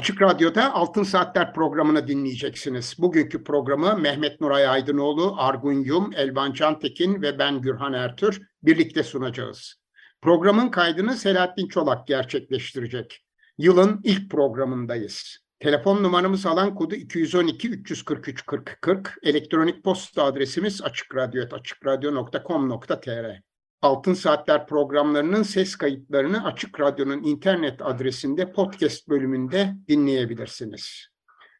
Açık Radyo'da Altın Saatler programını dinleyeceksiniz. Bugünkü programı Mehmet Nuray Aydınoğlu, Argun Yum, Elvan Cantekin ve ben Gürhan Ertür birlikte sunacağız. Programın kaydını Selahattin Çolak gerçekleştirecek. Yılın ilk programındayız. Telefon numaramız alan kodu 212 343 40 40. Elektronik posta adresimiz açıkradyo.com.tr. Altın Saatler programlarının ses kayıtlarını Açık Radyo'nun internet adresinde podcast bölümünde dinleyebilirsiniz.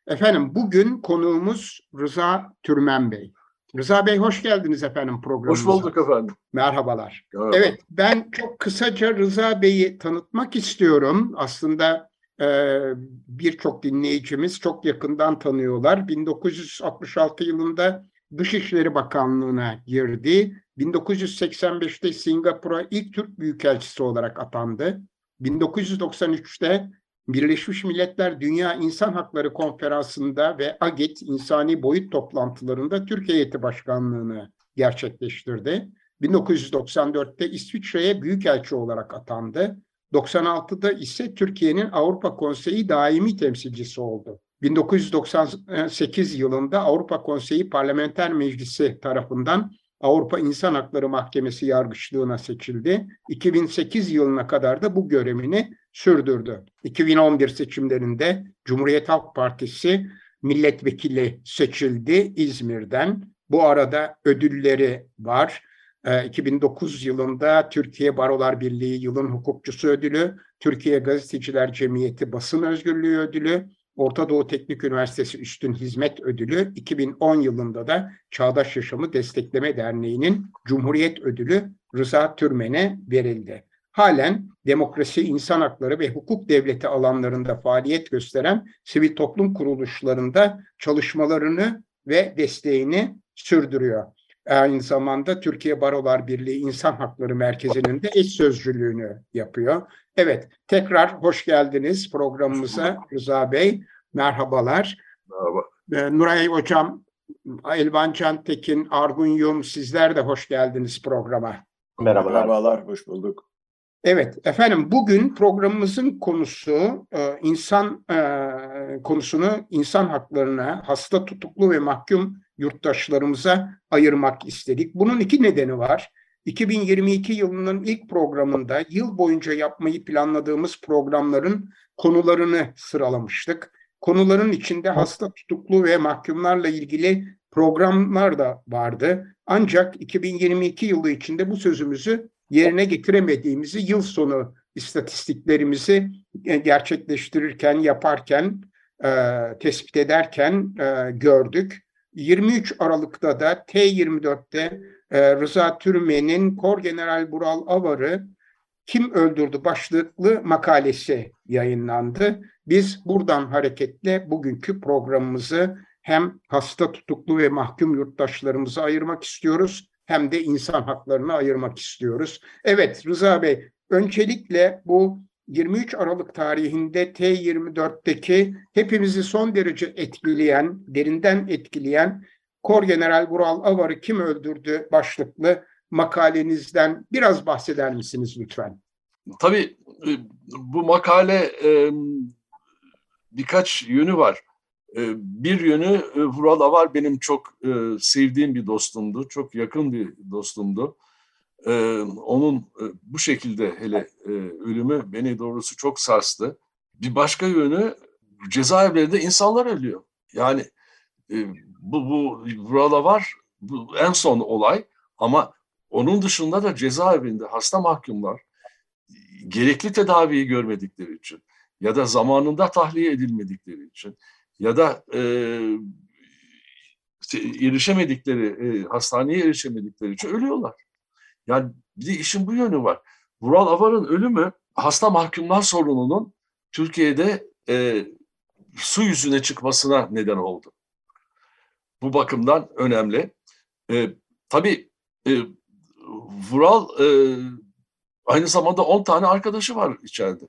Efendim bugün konuğumuz Rıza Türmen Bey. Rıza Bey hoş geldiniz efendim programımıza. Hoş bulduk efendim. Merhabalar. Merhaba. Evet ben çok kısaca Rıza Bey'i tanıtmak istiyorum. Aslında e, birçok dinleyicimiz çok yakından tanıyorlar. 1966 yılında Dışişleri Bakanlığı'na girdi. 1985'te Singapur'a ilk Türk Büyükelçisi olarak atandı. 1993'te Birleşmiş Milletler Dünya İnsan Hakları Konferansı'nda ve AGİT İnsani Boyut toplantılarında Türkiye Heyeti Başkanlığı'nı gerçekleştirdi. 1994'te İsviçre'ye büyükelçi olarak atandı. 96'da ise Türkiye'nin Avrupa Konseyi daimi temsilcisi oldu. 1998 yılında Avrupa Konseyi Parlamenter Meclisi tarafından Avrupa İnsan Hakları Mahkemesi yargıçlığına seçildi. 2008 yılına kadar da bu görevini sürdürdü. 2011 seçimlerinde Cumhuriyet Halk Partisi milletvekili seçildi İzmir'den. Bu arada ödülleri var. 2009 yılında Türkiye Barolar Birliği Yılın Hukukçusu Ödülü, Türkiye Gazeteciler Cemiyeti Basın Özgürlüğü Ödülü, Orta Doğu Teknik Üniversitesi Üstün Hizmet Ödülü, 2010 yılında da Çağdaş Yaşamı Destekleme Derneği'nin Cumhuriyet Ödülü Rıza Türmen'e verildi. Halen demokrasi, insan hakları ve hukuk devleti alanlarında faaliyet gösteren sivil toplum kuruluşlarında çalışmalarını ve desteğini sürdürüyor. Aynı zamanda Türkiye Barolar Birliği İnsan Hakları Merkezi'nin de eş sözcülüğünü yapıyor. Evet, tekrar hoş geldiniz programımıza Rıza Bey. Merhabalar. Merhaba. Ee, Nuray Hocam, Elvan Cantekin, Argun Yum sizler de hoş geldiniz programa. Merhabalar. Merhabalar, hoş bulduk. Evet efendim bugün programımızın konusu e, insan e, konusunu insan haklarına hasta tutuklu ve mahkum yurttaşlarımıza ayırmak istedik. Bunun iki nedeni var. 2022 yılının ilk programında yıl boyunca yapmayı planladığımız programların konularını sıralamıştık. Konuların içinde hasta tutuklu ve mahkumlarla ilgili programlar da vardı. Ancak 2022 yılı içinde bu sözümüzü yerine getiremediğimizi yıl sonu istatistiklerimizi gerçekleştirirken, yaparken, e, tespit ederken e, gördük. 23 Aralık'ta da T24'te e, Rıza Türmen'in Kor General Bural Avar'ı Kim Öldürdü başlıklı makalesi yayınlandı. Biz buradan hareketle bugünkü programımızı hem hasta tutuklu ve mahkum yurttaşlarımıza ayırmak istiyoruz hem de insan haklarını ayırmak istiyoruz. Evet Rıza Bey, öncelikle bu 23 Aralık tarihinde T24'teki hepimizi son derece etkileyen, derinden etkileyen Kor General Vural Avar'ı kim öldürdü başlıklı makalenizden biraz bahseder misiniz lütfen? Tabii e, bu makale e, birkaç yönü var. E, bir yönü Vural Avar benim çok sevdiğim bir dostumdu, çok yakın bir dostumdu. Onun bu şekilde hele ölümü beni doğrusu çok sarstı. Bir başka yönü cezaevlerinde insanlar ölüyor. Yani bu, bu burada var bu en son olay ama onun dışında da cezaevinde hasta mahkumlar gerekli tedaviyi görmedikleri için ya da zamanında tahliye edilmedikleri için ya da e, erişemedikleri, e, hastaneye erişemedikleri için ölüyorlar. Yani bir de işin bu yönü var. Vural Avar'ın ölümü hasta mahkumlar sorununun Türkiye'de e, su yüzüne çıkmasına neden oldu. Bu bakımdan önemli. E, tabii e, Vural e, aynı zamanda 10 tane arkadaşı var içeride.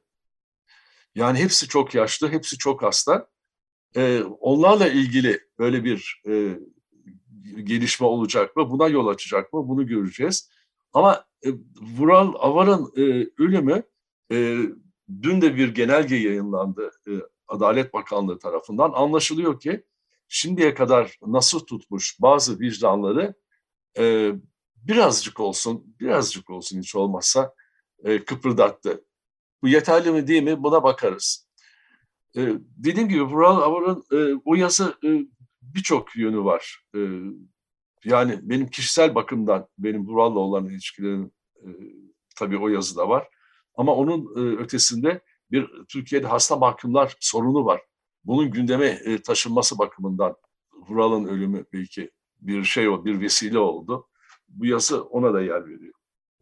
Yani hepsi çok yaşlı, hepsi çok hasta. E, onlarla ilgili böyle bir e, gelişme olacak mı? Buna yol açacak mı? Bunu göreceğiz. Ama e, Vural Avar'ın e, ölümü e, dün de bir genelge yayınlandı e, Adalet Bakanlığı tarafından. Anlaşılıyor ki şimdiye kadar nasıl tutmuş bazı vicdanları e, birazcık olsun, birazcık olsun hiç olmazsa e, kıpırdattı. Bu yeterli mi değil mi buna bakarız. E, dediğim gibi Vural Avar'ın e, o yazı e, birçok yönü var. E, yani benim kişisel bakımdan benim Vural'la olan ilişkilerim e, tabii o yazıda var. Ama onun e, ötesinde bir Türkiye'de hasta mahkumlar sorunu var. Bunun gündeme e, taşınması bakımından Vural'ın ölümü belki bir şey o, bir vesile oldu. Bu yazı ona da yer veriyor.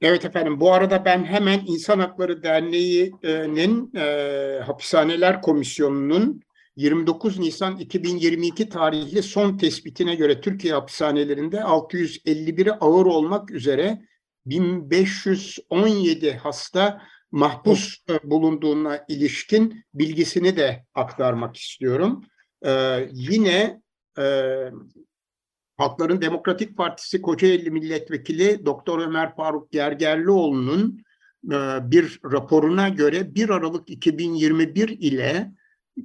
Evet efendim bu arada ben hemen İnsan Hakları Derneği'nin e, Hapishaneler Komisyonu'nun 29 Nisan 2022 tarihli son tespitine göre Türkiye hapishanelerinde 651'i ağır olmak üzere 1517 hasta mahpus bulunduğuna ilişkin bilgisini de aktarmak istiyorum. Ee, yine e, Halkların Demokratik Partisi Kocaeli Milletvekili Doktor Ömer Faruk Gergerlioğlu'nun e, bir raporuna göre 1 Aralık 2021 ile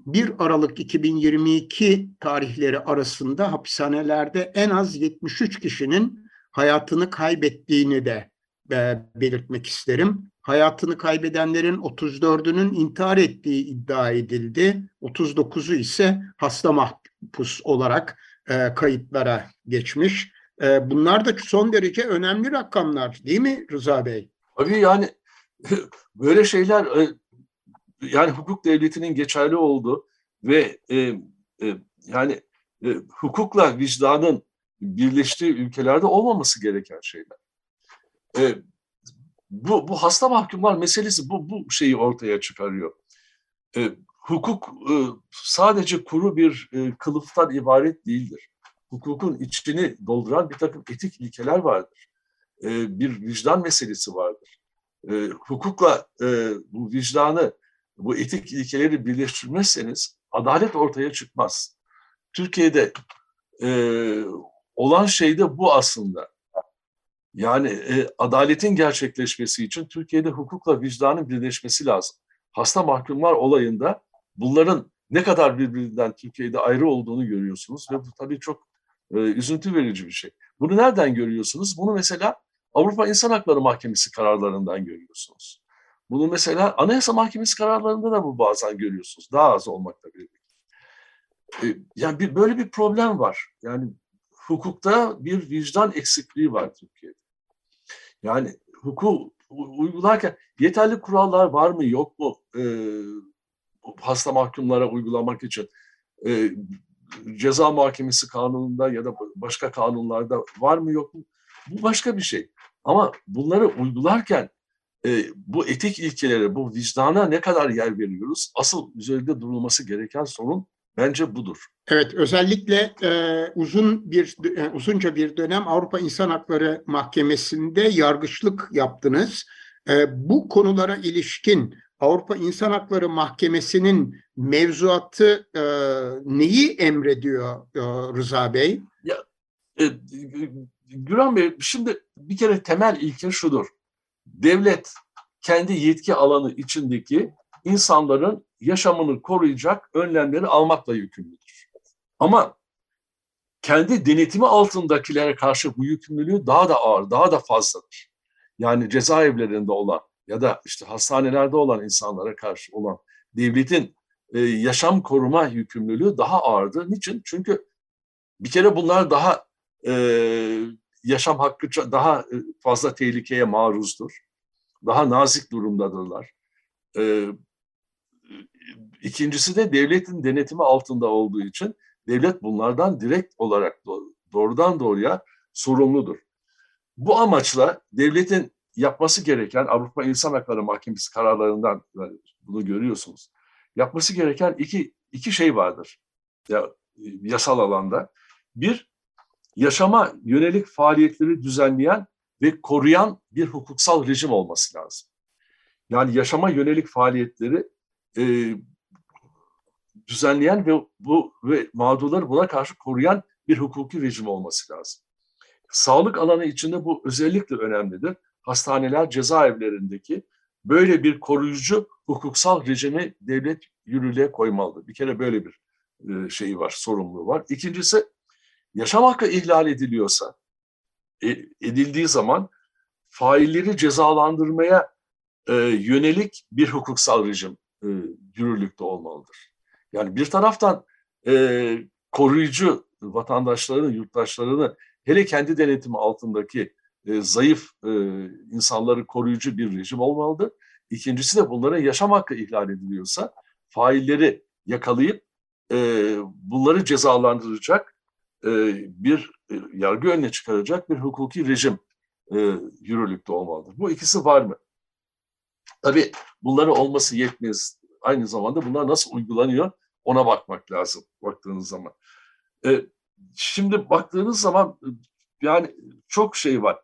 1 Aralık 2022 tarihleri arasında hapishanelerde en az 73 kişinin hayatını kaybettiğini de e, belirtmek isterim. Hayatını kaybedenlerin 34'ünün intihar ettiği iddia edildi. 39'u ise hasta mahpus olarak e, kayıtlara geçmiş. E, bunlar da son derece önemli rakamlar değil mi Rıza Bey? Tabii yani böyle şeyler yani hukuk devletinin geçerli olduğu ve e, e, yani e, hukukla vicdanın birleştiği ülkelerde olmaması gereken şeyler. E, bu, bu hasta mahkumlar meselesi bu, bu şeyi ortaya çıkarıyor. E, hukuk e, sadece kuru bir e, kılıftan ibaret değildir. Hukukun içini dolduran bir takım etik ilkeler vardır. E, bir vicdan meselesi vardır. E, hukukla e, bu vicdanı, bu etik ilkeleri birleştirmezseniz adalet ortaya çıkmaz. Türkiye'de e, olan şey de bu aslında. Yani e, adaletin gerçekleşmesi için Türkiye'de hukukla vicdanın birleşmesi lazım. Hasta mahkumlar olayında bunların ne kadar birbirinden Türkiye'de ayrı olduğunu görüyorsunuz ve bu tabii çok e, üzüntü verici bir şey. Bunu nereden görüyorsunuz? Bunu mesela Avrupa İnsan Hakları Mahkemesi kararlarından görüyorsunuz. Bunu mesela Anayasa Mahkemesi kararlarında da bu bazen görüyorsunuz. Daha az olmakla birlikte. Yani bir, böyle bir problem var. Yani hukukta bir vicdan eksikliği var Türkiye'de. Yani hukuk uygularken yeterli kurallar var mı yok mu e, hasta mahkumlara uygulamak için e, ceza mahkemesi kanununda ya da başka kanunlarda var mı yok mu bu başka bir şey. Ama bunları uygularken e, bu etik ilkelere, bu vicdana ne kadar yer veriyoruz? Asıl üzerinde durulması gereken sorun bence budur. Evet, özellikle e, uzun bir e, uzunca bir dönem Avrupa İnsan Hakları Mahkemesi'nde yargıçlık yaptınız. E, bu konulara ilişkin Avrupa İnsan Hakları Mahkemesi'nin mevzuatı e, neyi emrediyor e, Rıza Bey? Ya, e, Güran Bey, şimdi bir kere temel ilke şudur. Devlet kendi yetki alanı içindeki insanların yaşamını koruyacak önlemleri almakla yükümlüdür. Ama kendi denetimi altındakilere karşı bu yükümlülüğü daha da ağır, daha da fazladır. Yani cezaevlerinde olan ya da işte hastanelerde olan insanlara karşı olan devletin e, yaşam koruma yükümlülüğü daha ağırdır. Niçin? Çünkü bir kere bunlar daha e, yaşam hakkı daha e, fazla tehlikeye maruzdur. Daha nazik durumdadırlar. E, ikincisi de devletin denetimi altında olduğu için devlet bunlardan direkt olarak doğrudan doğruya sorumludur. Bu amaçla devletin yapması gereken Avrupa İnsan Hakları Mahkemesi kararlarından bunu görüyorsunuz. Yapması gereken iki iki şey vardır. Ya, yasal alanda. Bir, yaşama yönelik faaliyetleri düzenleyen ve koruyan bir hukuksal rejim olması lazım. Yani yaşama yönelik faaliyetleri e, düzenleyen ve bu ve mağdurları buna karşı koruyan bir hukuki rejim olması lazım. Sağlık alanı içinde bu özellikle önemlidir. Hastaneler, cezaevlerindeki böyle bir koruyucu hukuksal rejimi devlet yürürlüğe koymalıdır. Bir kere böyle bir e, şeyi var, sorumluluğu var. İkincisi, yaşam hakkı ihlal ediliyorsa, e, edildiği zaman failleri cezalandırmaya e, yönelik bir hukuksal rejim e, yürürlükte olmalıdır. Yani bir taraftan koruyucu vatandaşlarını, yurttaşlarını hele kendi denetimi altındaki zayıf insanları koruyucu bir rejim olmalıdır. İkincisi de bunların yaşam hakkı ihlal ediliyorsa failleri yakalayıp bunları cezalandıracak e, bir e, yargı önüne çıkaracak bir hukuki rejim e, yürürlükte olmalıdır. Bu ikisi var mı? Tabii bunların olması yetmez. Aynı zamanda bunlar nasıl uygulanıyor ona bakmak lazım baktığınız zaman. Şimdi baktığınız zaman yani çok şey var.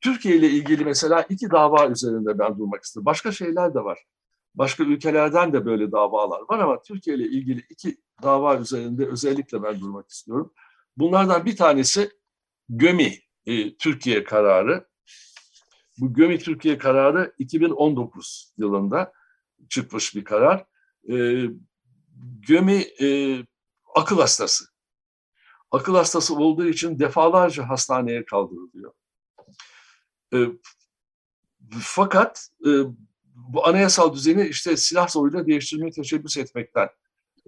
Türkiye ile ilgili mesela iki dava üzerinde ben durmak istiyorum. Başka şeyler de var. Başka ülkelerden de böyle davalar var ama Türkiye ile ilgili iki dava üzerinde özellikle ben durmak istiyorum. Bunlardan bir tanesi GÖMİ e, Türkiye kararı. Bu GÖMİ Türkiye kararı 2019 yılında çıkmış bir karar. E, GÖMİ e, akıl hastası. Akıl hastası olduğu için defalarca hastaneye kaldırılıyor. E, fakat e, bu anayasal düzeni işte silah zoruyla değiştirmeye teşebbüs etmekten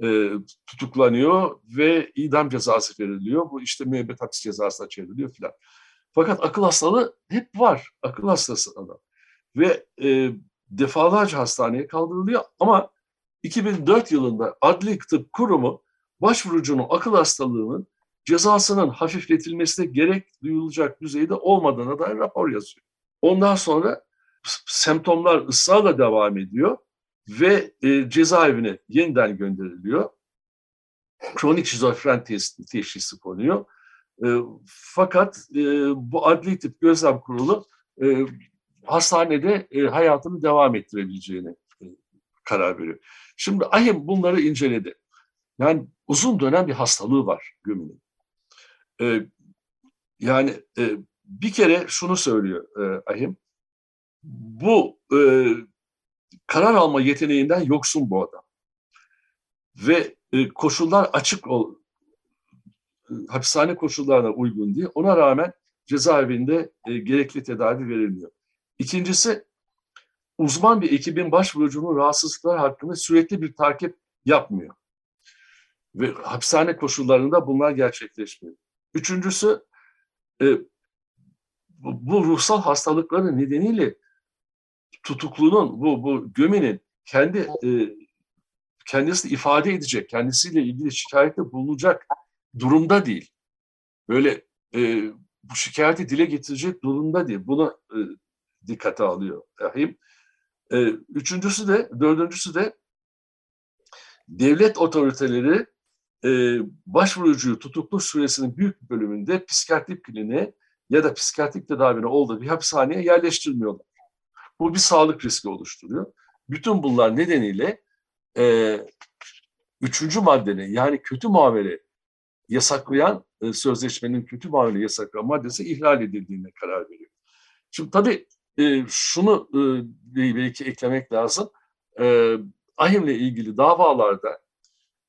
e, tutuklanıyor ve idam cezası veriliyor. Bu işte müebbet hapis cezasına çevriliyor filan. Fakat akıl hastalığı hep var. Akıl hastası adam. Ve e, defalarca hastaneye kaldırılıyor ama 2004 yılında Adli Tıp Kurumu başvurucunun akıl hastalığının cezasının hafifletilmesine gerek duyulacak düzeyde olmadığına dair rapor yazıyor. Ondan sonra semptomlar ısrarla devam ediyor ve e, cezaevine yeniden gönderiliyor. Kronik şizofren teşhisi konuyor. E, fakat e, bu adli tip gözlem kurulu e, hastanede e, hayatını devam ettirebileceğini e, karar veriyor. Şimdi Ahim bunları inceledi. Yani uzun dönem bir hastalığı var Gümün'ün. E, yani e, bir kere şunu söylüyor e, Ahim. Bu e, karar alma yeteneğinden yoksun bu adam. Ve e, koşullar açık ol, e, hapishane koşullarına uygun değil. Ona rağmen cezaevinde e, gerekli tedavi verilmiyor. İkincisi uzman bir ekibin başvurucunun rahatsızlıklar hakkında sürekli bir takip yapmıyor. Ve hapishane koşullarında bunlar gerçekleşmiyor. Üçüncüsü e, bu ruhsal hastalıkları nedeniyle tutuklunun, bu, bu gömenin kendi e, kendisini ifade edecek, kendisiyle ilgili şikayette bulunacak durumda değil. Böyle e, bu şikayeti dile getirecek durumda değil. Bunu e, dikkate alıyor Rahim. E, üçüncüsü de, dördüncüsü de devlet otoriteleri e, başvurucuyu tutuklu süresinin büyük bir bölümünde psikiyatrik kliniğe ya da psikiyatrik tedavine olduğu bir hapishaneye yerleştirmiyorlar. Bu bir sağlık riski oluşturuyor. Bütün bunlar nedeniyle e, üçüncü maddenin yani kötü muamele yasaklayan e, sözleşmenin kötü muamele yasaklayan maddesi ihlal edildiğine karar veriyor. Şimdi tabii e, şunu e, belki eklemek lazım. E, AHİM'le ilgili davalarda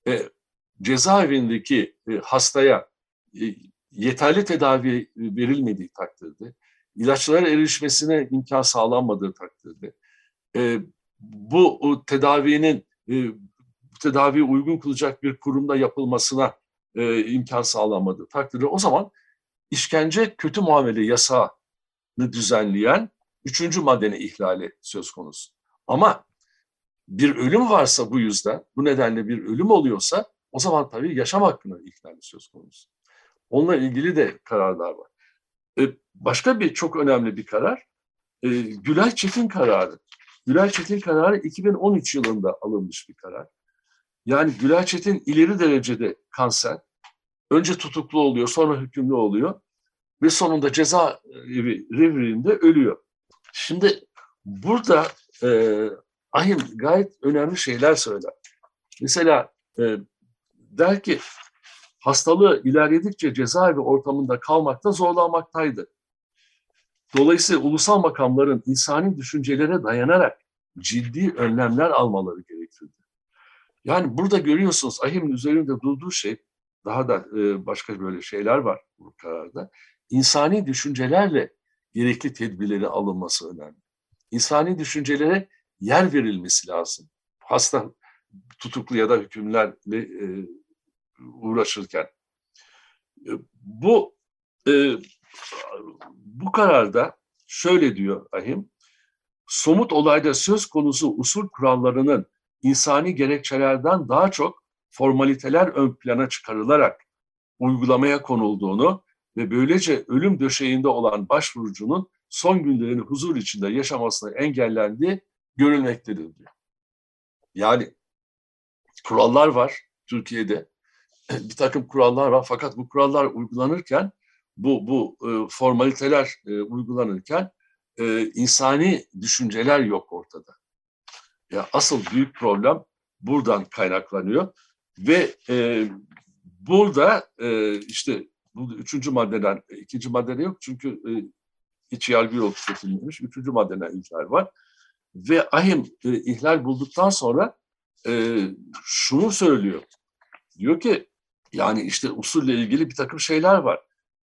e, cezaevindeki e, hastaya e, yeterli tedavi verilmediği takdirde, ilaçlara erişmesine imkan sağlanmadığı takdirde, e, bu tedavinin e, tedaviye uygun kılacak bir kurumda yapılmasına e, imkan sağlanmadığı takdirde o zaman işkence kötü muamele yasağını düzenleyen üçüncü maddenin ihlali söz konusu. Ama bir ölüm varsa bu yüzden, bu nedenle bir ölüm oluyorsa o zaman tabii yaşam hakkının ihlali söz konusu. Onunla ilgili de kararlar var. E, başka bir çok önemli bir karar, e, Gülay Çetin kararı. Gülay Çetin kararı 2013 yılında alınmış bir karar. Yani Gülay Çetin ileri derecede kanser. Önce tutuklu oluyor, sonra hükümlü oluyor ve sonunda ceza evi revirinde ölüyor. Şimdi burada e, Ahim gayet önemli şeyler söyler. Mesela e, der ki hastalığı ilerledikçe cezaevi ortamında kalmakta zorlanmaktaydı. Dolayısıyla ulusal makamların insani düşüncelere dayanarak ciddi önlemler almaları gerekirdi. Yani burada görüyorsunuz Ahim'in üzerinde durduğu şey, daha da e, başka böyle şeyler var bu kararda. İnsani düşüncelerle gerekli tedbirleri alınması önemli. İnsani düşüncelere yer verilmesi lazım. Hasta tutuklu ya da hükümlerle e, uğraşırken. E, bu bu kararda şöyle diyor Ahim, somut olayda söz konusu usul kurallarının insani gerekçelerden daha çok formaliteler ön plana çıkarılarak uygulamaya konulduğunu ve böylece ölüm döşeğinde olan başvurucunun son günlerini huzur içinde yaşamasına engellendiği görülmektedir diyor. Yani kurallar var Türkiye'de. Bir takım kurallar var fakat bu kurallar uygulanırken bu bu e, formaliteler e, uygulanırken e, insani düşünceler yok ortada. Ya asıl büyük problem buradan kaynaklanıyor ve e, burada e, işte bu üçüncü maddeden ikinci maddede yok çünkü e, iç yargı yolu tüketilmemiş. Üçüncü maddeden ihlal var. Ve ahim e, ihlal bulduktan sonra e, şunu söylüyor. Diyor ki yani işte usulle ilgili bir takım şeyler var.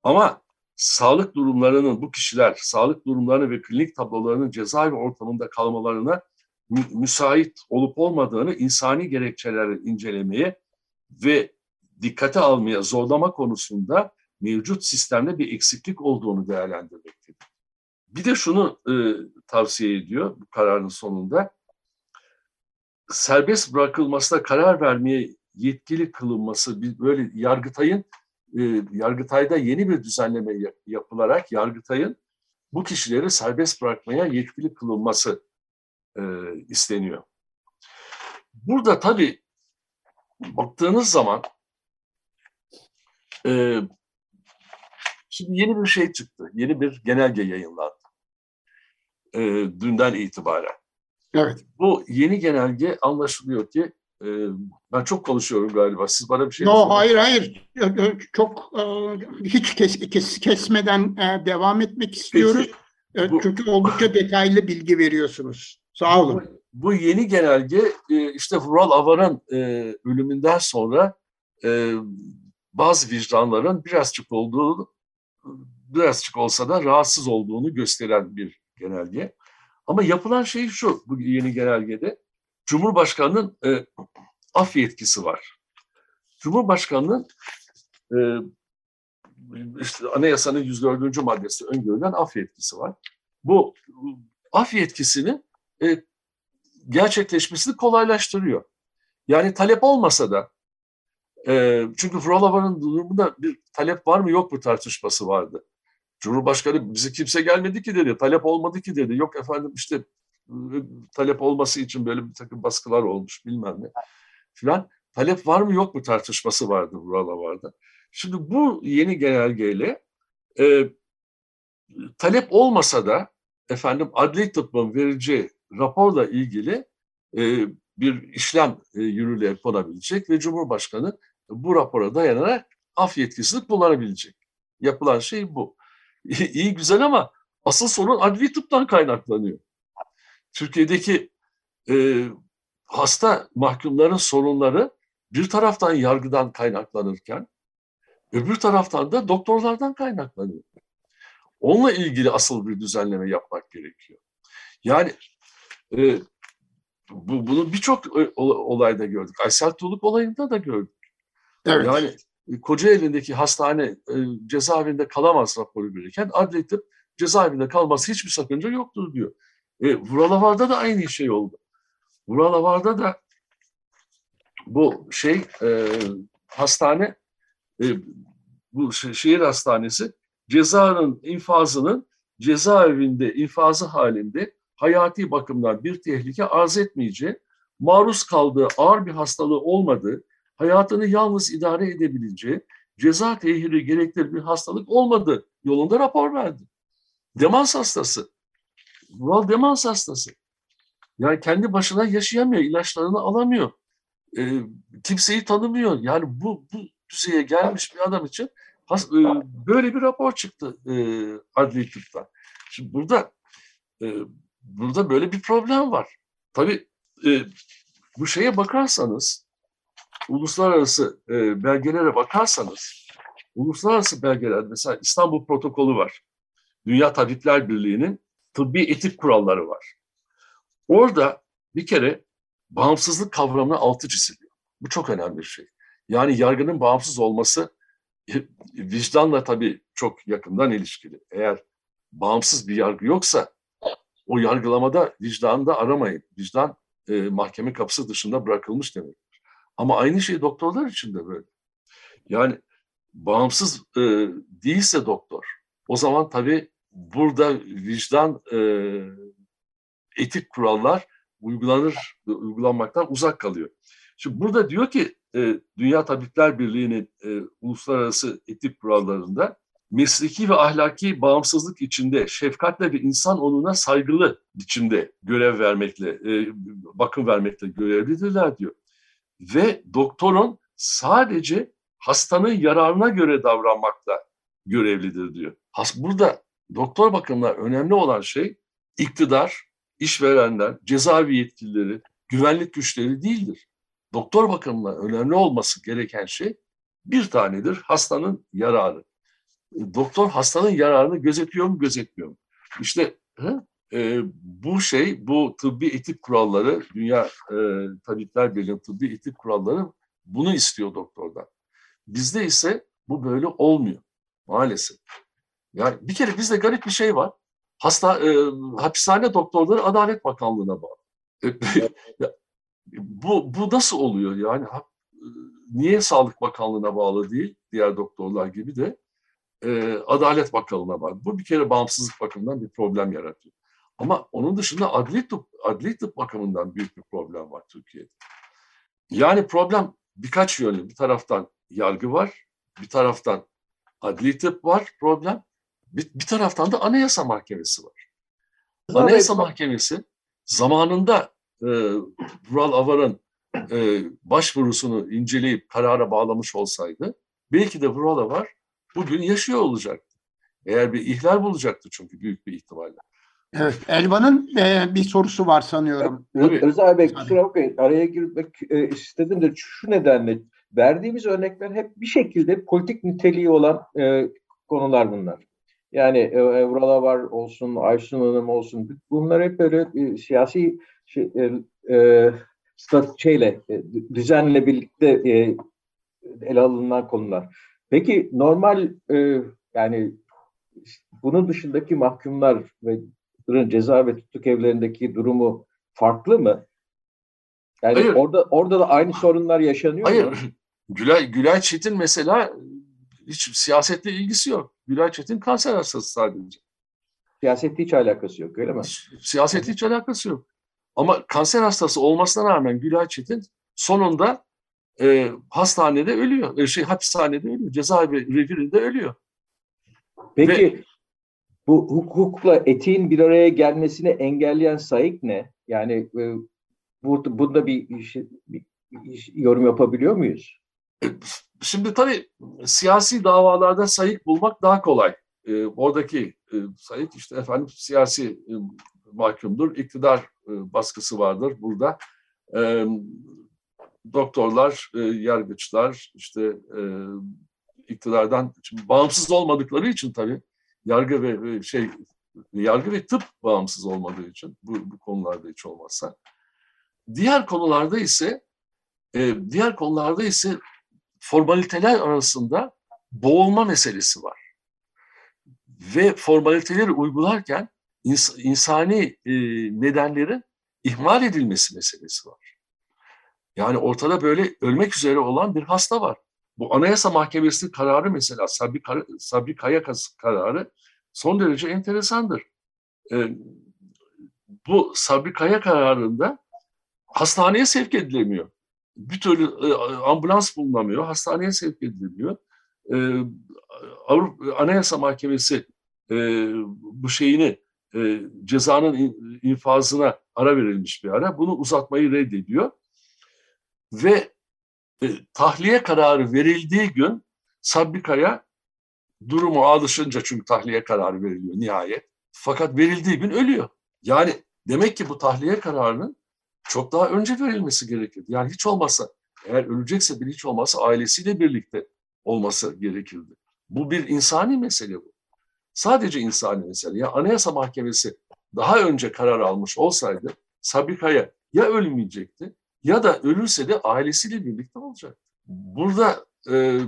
Ama sağlık durumlarının bu kişiler sağlık durumlarını ve klinik tablolarının cezaevi ortamında kalmalarına mü- müsait olup olmadığını insani gerekçeleri incelemeye ve dikkate almaya zorlama konusunda mevcut sistemde bir eksiklik olduğunu değerlendirmektedir. Bir de şunu e, tavsiye ediyor bu kararın sonunda. Serbest bırakılmasına karar vermeye yetkili kılınması, böyle Yargıtay'ın e, Yargıtay'da yeni bir düzenleme ya- yapılarak Yargıtay'ın bu kişileri serbest bırakmaya yetkili kılınması e, isteniyor. Burada tabii baktığınız zaman e, şimdi yeni bir şey çıktı. Yeni bir genelge yayınlandı. E, dünden itibaren. Evet. Bu yeni genelge anlaşılıyor ki ben çok konuşuyorum galiba. Siz bana bir şey No, hayır hayır. Çok e, hiç kes, kes- kesmeden e, devam etmek istiyoruz. E, Bu- Çünkü oldukça detaylı bilgi veriyorsunuz. Sağ olun. Bu, bu yeni genelge e, işte Vural Avar'ın ölümünden sonra bazı vicdanların birazcık olduğu birazcık olsa da rahatsız olduğunu gösteren bir genelge. Ama yapılan şey şu bu yeni genelgede Cumhurbaşkanı'nın e, af yetkisi var. Cumhurbaşkanı'nın e, işte anayasanın 104. maddesi öngörülen af yetkisi var. Bu af yetkisini e, gerçekleşmesini kolaylaştırıyor. Yani talep olmasa da e, çünkü Vrolavar'ın durumunda bir talep var mı yok mu tartışması vardı. Cumhurbaşkanı bize kimse gelmedi ki dedi, talep olmadı ki dedi. Yok efendim işte talep olması için böyle bir takım baskılar olmuş bilmem ne filan. Talep var mı yok mu tartışması vardı Vrolavar'da. Şimdi bu yeni genelgeyle e, talep olmasa da efendim adli tıbbın vereceği raporla ilgili e, bir işlem e, yürürlüğe konabilecek ve Cumhurbaşkanı bu rapora dayanarak af yetkisini kullanabilecek. Yapılan şey bu. İyi güzel ama asıl sorun adli tıptan kaynaklanıyor. Türkiye'deki e, hasta mahkumların sorunları bir taraftan yargıdan kaynaklanırken öbür taraftan da doktorlardan kaynaklanıyor. Onunla ilgili asıl bir düzenleme yapmak gerekiyor. Yani e, bu, bunu birçok e, ol- olayda gördük. Aysel Tuğluk olayında da gördük. Evet. Yani e, Kocaeli'ndeki hastane e, cezaevinde kalamaz raporu verirken adli tıp cezaevinde kalması hiçbir sakınca yoktur diyor. E, Vuralavar'da da aynı şey oldu. Vuralavar'da da bu şey e, hastane e, bu şe- şehir hastanesi cezanın infazının cezaevinde infazı halinde hayati bakımdan bir tehlike arz etmeyeceği, maruz kaldığı ağır bir hastalığı olmadığı, hayatını yalnız idare edebileceği, ceza tehiri gerektirir bir hastalık olmadığı yolunda rapor verdi. Demans hastası. Vural demans hastası. Yani kendi başına yaşayamıyor, ilaçlarını alamıyor. Ee, kimseyi tanımıyor. Yani bu, bu düzeye gelmiş bir adam için has- e, böyle bir rapor çıktı e, adli tıptan. Şimdi burada e, burada böyle bir problem var. Tabii e, bu şeye bakarsanız, uluslararası e, belgelere bakarsanız, uluslararası belgeler mesela İstanbul Protokolü var. Dünya Tabipler Birliği'nin tıbbi etik kuralları var. Orada bir kere bağımsızlık kavramına altı çiziliyor. Bu çok önemli bir şey. Yani yargının bağımsız olması e, vicdanla tabii çok yakından ilişkili. Eğer bağımsız bir yargı yoksa o yargılamada vicdanı da aramayın. Vicdan e, mahkeme kapısı dışında bırakılmış demektir. Ama aynı şey doktorlar için de böyle. Yani bağımsız e, değilse doktor, o zaman tabii burada vicdan e, etik kurallar uygulanır, uygulanmaktan uzak kalıyor. Şimdi burada diyor ki e, Dünya Tabipler Birliği'nin e, uluslararası etik kurallarında mesleki ve ahlaki bağımsızlık içinde şefkatle ve insan onuna saygılı biçimde görev vermekle, e, bakım vermekle görevlidirler diyor. Ve doktorun sadece hastanın yararına göre davranmakla görevlidir diyor. Burada doktor bakımından önemli olan şey iktidar, işverenler, cezaevi yetkilileri, güvenlik güçleri değildir. Doktor bakımından önemli olması gereken şey bir tanedir, hastanın yararı. Doktor hastanın yararını gözetiyor mu, gözetmiyor mu? İşte hı, e, bu şey, bu tıbbi etik kuralları, Dünya e, Tabipler Birliği tıbbi etik kuralları bunu istiyor doktordan. Bizde ise bu böyle olmuyor maalesef. Yani bir kere bizde garip bir şey var. Hasta e, hapishane doktorları Adalet Bakanlığı'na bağlı. E, bu bu nasıl oluyor yani? Ha- Niye Sağlık Bakanlığı'na bağlı değil diğer doktorlar gibi de e, Adalet Bakanlığı'na bağlı. Bu bir kere bağımsızlık bakımından bir problem yaratıyor. Ama onun dışında adli tıp, adli tıp bakımından büyük bir problem var Türkiye'de. Yani problem birkaç yönlü. Bir taraftan yargı var, bir taraftan adli tıp var problem, bir, bir taraftan da Anayasa Mahkemesi var. Anayasa Mahkemesi zamanında e, Vural Avar'ın e, başvurusunu inceleyip karara bağlamış olsaydı belki de Vural Avar bugün yaşıyor olacaktı. Eğer bir ihlal bulacaktı çünkü büyük bir ihtimalle. Evet, Elvan'ın e, bir sorusu var sanıyorum. Tabii. Rıza Bey kusura bakmayın araya girmek e, istedim de şu nedenle verdiğimiz örnekler hep bir şekilde politik niteliği olan e, konular bunlar. Yani e, Vural var olsun, Aysun Hanım olsun bunlar hep böyle e, siyasi şey, e, e, şeyle e, düzenle birlikte e, ele alınan konular. Peki normal e, yani bunun dışındaki mahkumlar ve ceza ve tutuk evlerindeki durumu farklı mı? Yani Hayır. orada orada da aynı sorunlar yaşanıyor mu? Hayır, Gülay, Gülay Çetin mesela hiç siyasetle ilgisi yok. Gülay Çetin kanser hastası sadece. Siyasetle hiç alakası yok öyle mi? Siyasetle hiç alakası yok. Ama kanser hastası olmasına rağmen Gülay Çetin sonunda e, hastanede ölüyor. E, şey hapishanede ölüyor. Cezaevi revirinde ölüyor. Peki bu hukukla etiğin bir araya gelmesini engelleyen sayık ne? Yani e, burada, bunda bir, iş- bir iş- yorum yapabiliyor muyuz? Şimdi tabii siyasi davalarda sayık bulmak daha kolay. E, oradaki e, sayık işte efendim siyasi e, mahkumdur, iktidar e, baskısı vardır burada. E, doktorlar, e, yargıçlar işte e, iktidardan şimdi bağımsız olmadıkları için tabii yargı ve şey yargı ve tıp bağımsız olmadığı için bu, bu konularda hiç olmazsa. Diğer konularda ise e, diğer konularda ise formaliteler arasında boğulma meselesi var. Ve formaliteleri uygularken ins- insani e, nedenlerin ihmal edilmesi meselesi var. Yani ortada böyle ölmek üzere olan bir hasta var. Bu Anayasa Mahkemesi kararı mesela Sabri, Sabri Kaya kararı son derece enteresandır. E, bu Sabri Kaya kararında hastaneye sevk edilemiyor. Bir türlü e, ambulans bulunamıyor, hastaneye sevk edilemiyor. E, Avrupa Anayasa Mahkemesi e, bu şeyini e, cezanın infazına ara verilmiş bir ara. Bunu uzatmayı reddediyor. Ve e, tahliye kararı verildiği gün Sabri Kaya durumu alışınca çünkü tahliye kararı veriliyor nihayet. Fakat verildiği gün ölüyor. Yani demek ki bu tahliye kararının çok daha önce verilmesi gerekirdi. Yani hiç olmazsa eğer ölecekse bir hiç olmazsa ailesiyle birlikte olması gerekirdi. Bu bir insani mesele bu. Sadece insani mesele. Ya Anayasa Mahkemesi daha önce karar almış olsaydı Sabri Kaya ya ölmeyecekti ya da ölürse de ailesiyle birlikte olacak. Burada e,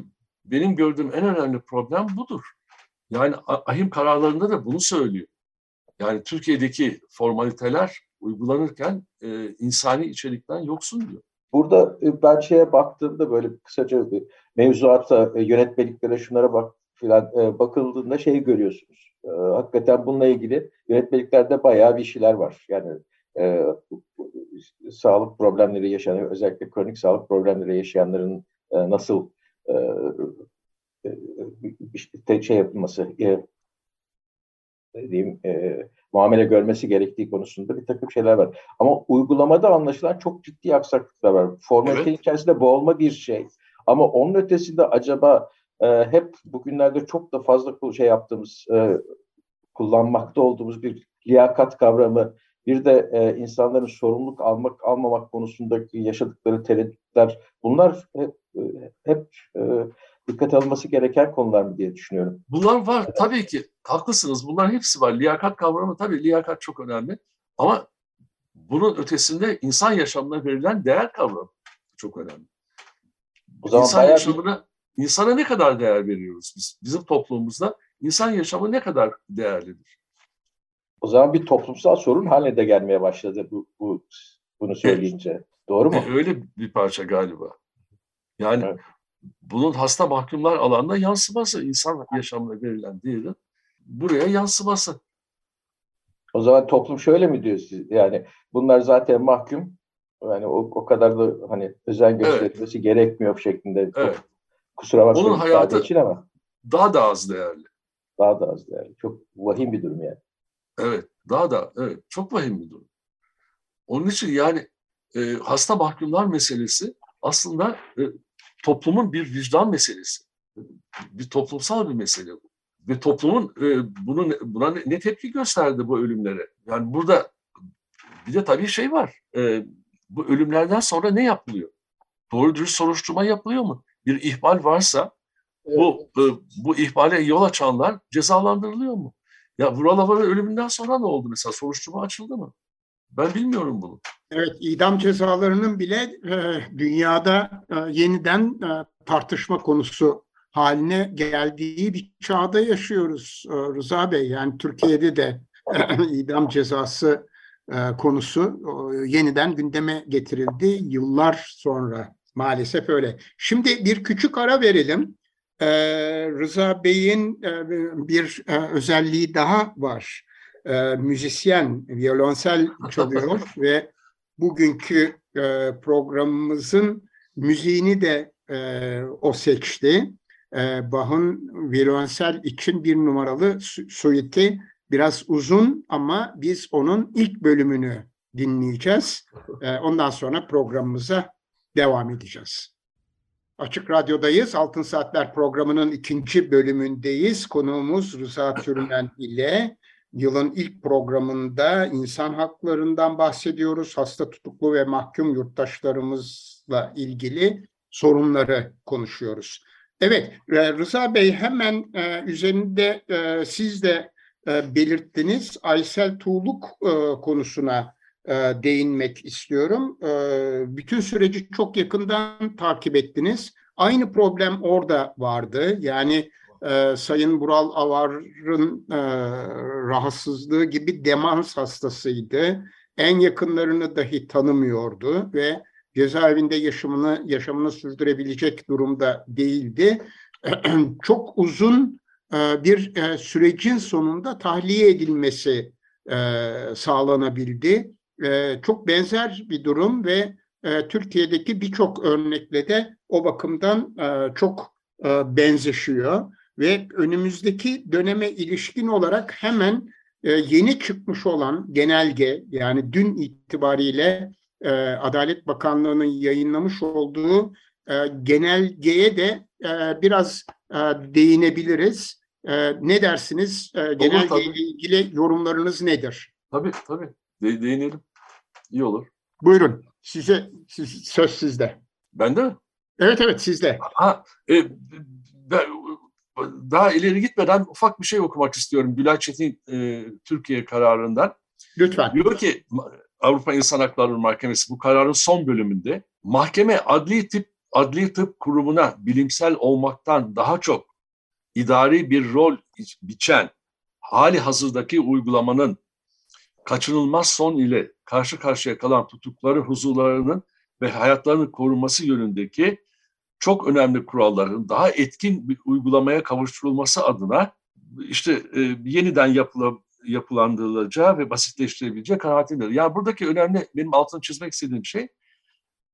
benim gördüğüm en önemli problem budur. Yani ahim kararlarında da bunu söylüyor. Yani Türkiye'deki formaliteler uygulanırken e, insani içerikten yoksun diyor. Burada e, ben şeye baktığımda böyle kısaca bir mevzuata, e, yönetmeliklere şunlara bak filan e, bakıldığında şeyi görüyorsunuz. Hakikaten bununla ilgili yönetmeliklerde bayağı bir şeyler var. Yani e, sağlık problemleri yaşayan, özellikle kronik sağlık problemleri yaşayanların e, nasıl e, e, şey yapılması, e, diyeyim, e, muamele görmesi gerektiği konusunda bir takım şeyler var. Ama uygulamada anlaşılan çok ciddi aksaklıklar var. Formalite evet. içerisinde boğulma bir şey. Ama onun ötesinde acaba e, hep bugünlerde çok da fazla şey yaptığımız, e, kullanmakta olduğumuz bir liyakat kavramı, bir de e, insanların sorumluluk almak almamak konusundaki yaşadıkları tereddütler, bunlar hep, e, hep e, dikkat alınması gereken konular mı diye düşünüyorum. Bunlar var tabii ki haklısınız. Bunların hepsi var. Liyakat kavramı tabii liyakat çok önemli. Ama bunun ötesinde insan yaşamına verilen değer kavramı çok önemli. O zaman insan yaşamına bir... insana ne kadar değer veriyoruz biz? Bizim toplumumuzda insan yaşamı ne kadar değerlidir? O zaman bir toplumsal sorun haline de gelmeye başladı bu, bu bunu söyleyince. Evet. Doğru mu? E, öyle bir parça galiba. Yani evet. Bunun hasta mahkumlar alanında yansıması insan yaşamına verilen değerin buraya yansıması. O zaman toplum şöyle mi diyor siz? Yani bunlar zaten mahkum. Yani o, o kadar da hani özen gösterilmesi evet. gerekmiyor şeklinde. Evet. Kusura bakmayın. Onun hayatı için ama. daha da az değerli. Daha da az değerli. Çok vahim bir durum yani. Evet. Daha da evet. Çok vahim bir durum. Onun için yani e, hasta mahkumlar meselesi aslında e, toplumun bir vicdan meselesi. Bir toplumsal bir mesele bu ve toplumun e, bunun buna ne tepki gösterdi bu ölümlere? Yani burada bir de tabii şey var. E, bu ölümlerden sonra ne yapılıyor? Doğru dürüst soruşturma yapılıyor mu? Bir ihmal varsa bu e, bu ihmale yol açanlar cezalandırılıyor mu? Ya Vural Avar'ın ölümünden sonra ne oldu mesela? Soruşturma açıldı mı? Ben bilmiyorum bunu. Evet, idam cezalarının bile e, dünyada e, yeniden e, tartışma konusu haline geldiği bir çağda yaşıyoruz e, Rıza Bey. Yani Türkiye'de de idam cezası e, konusu yeniden gündeme getirildi yıllar sonra maalesef öyle. Şimdi bir küçük ara verelim. E, Rıza Bey'in bir özelliği daha var. Müzisyen, violonsel çalıyor ve bugünkü programımızın müziğini de o seçti e, Bach'ın violonsel için bir numaralı suiti biraz uzun ama biz onun ilk bölümünü dinleyeceğiz. E, ondan sonra programımıza devam edeceğiz. Açık Radyo'dayız. Altın Saatler programının ikinci bölümündeyiz. Konuğumuz Rıza Türmen ile yılın ilk programında insan haklarından bahsediyoruz. Hasta tutuklu ve mahkum yurttaşlarımızla ilgili sorunları konuşuyoruz. Evet, e, Rıza Bey hemen e, üzerinde e, siz de belirttiniz. Aysel Tuğluk konusuna değinmek istiyorum. Bütün süreci çok yakından takip ettiniz. Aynı problem orada vardı. Yani Sayın Bural Avar'ın rahatsızlığı gibi demans hastasıydı. En yakınlarını dahi tanımıyordu ve cezaevinde yaşamını yaşamını sürdürebilecek durumda değildi. Çok uzun e, bir e, sürecin sonunda tahliye edilmesi e, sağlanabildi. E, Çok benzer bir durum ve e, Türkiye'deki birçok örnekle de o bakımdan e, çok e, benzeşiyor ve önümüzdeki döneme ilişkin olarak hemen e, yeni çıkmış olan genelge yani dün itibariyle e, Adalet Bakanlığı'nın yayınlamış olduğu e, genelgeye de e, biraz e, değinebiliriz. E, ne dersiniz? E, genelge ile ilgili yorumlarınız nedir? Tabii tabii. De- değinelim. İyi olur. Buyurun. Size siz, söz sizde. Bende mi? Evet evet sizde. Ha, e, ben- daha ileri gitmeden ufak bir şey okumak istiyorum. Bülent Çetin e, Türkiye kararından. Lütfen. Diyor ki Avrupa İnsan Hakları Mahkemesi bu kararın son bölümünde mahkeme adli tıp adli tıp kurumuna bilimsel olmaktan daha çok idari bir rol biçen hali hazırdaki uygulamanın kaçınılmaz son ile karşı karşıya kalan tutukları huzurlarının ve hayatlarının korunması yönündeki çok önemli kuralların daha etkin bir uygulamaya kavuşturulması adına işte e, yeniden yapıla, yapılandırılacağı ve basitleştirebileceği kanaatindedir. Yani buradaki önemli benim altını çizmek istediğim şey